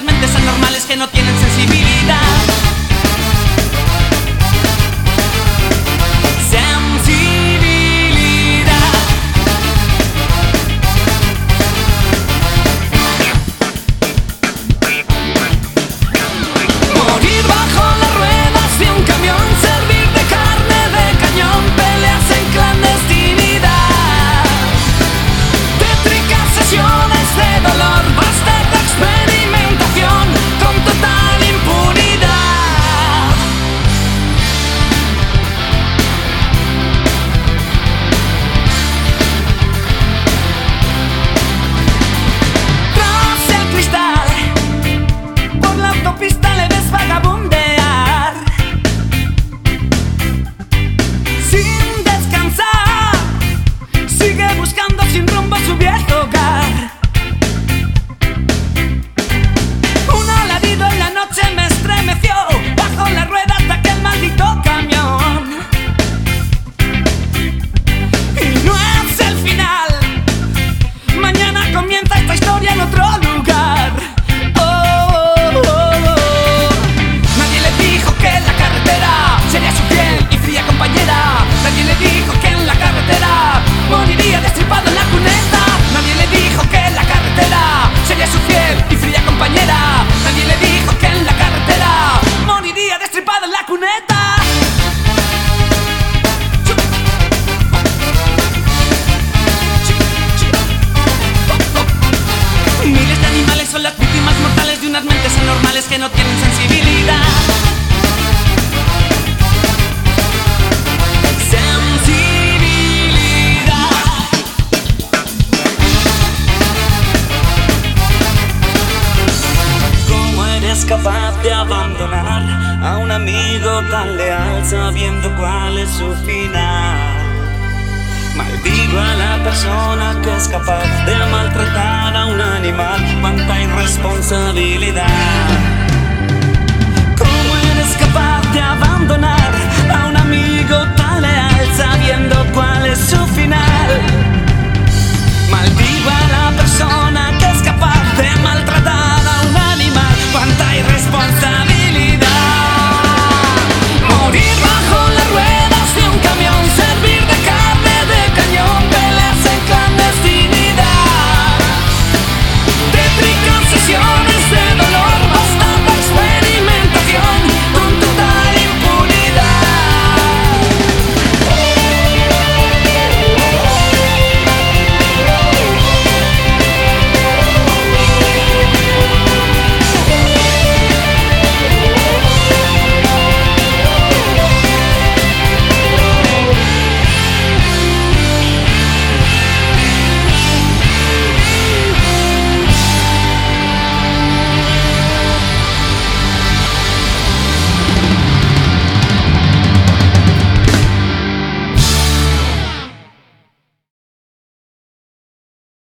mentes anormales que no tienen sensibilidad. Que no tienen sensibilidad. Sensibilidad. ¿Cómo eres capaz de abandonar a un amigo tan leal sabiendo cuál es su final? Maldigo a la persona que es capaz de maltratar a un animal, cuánta irresponsabilidad.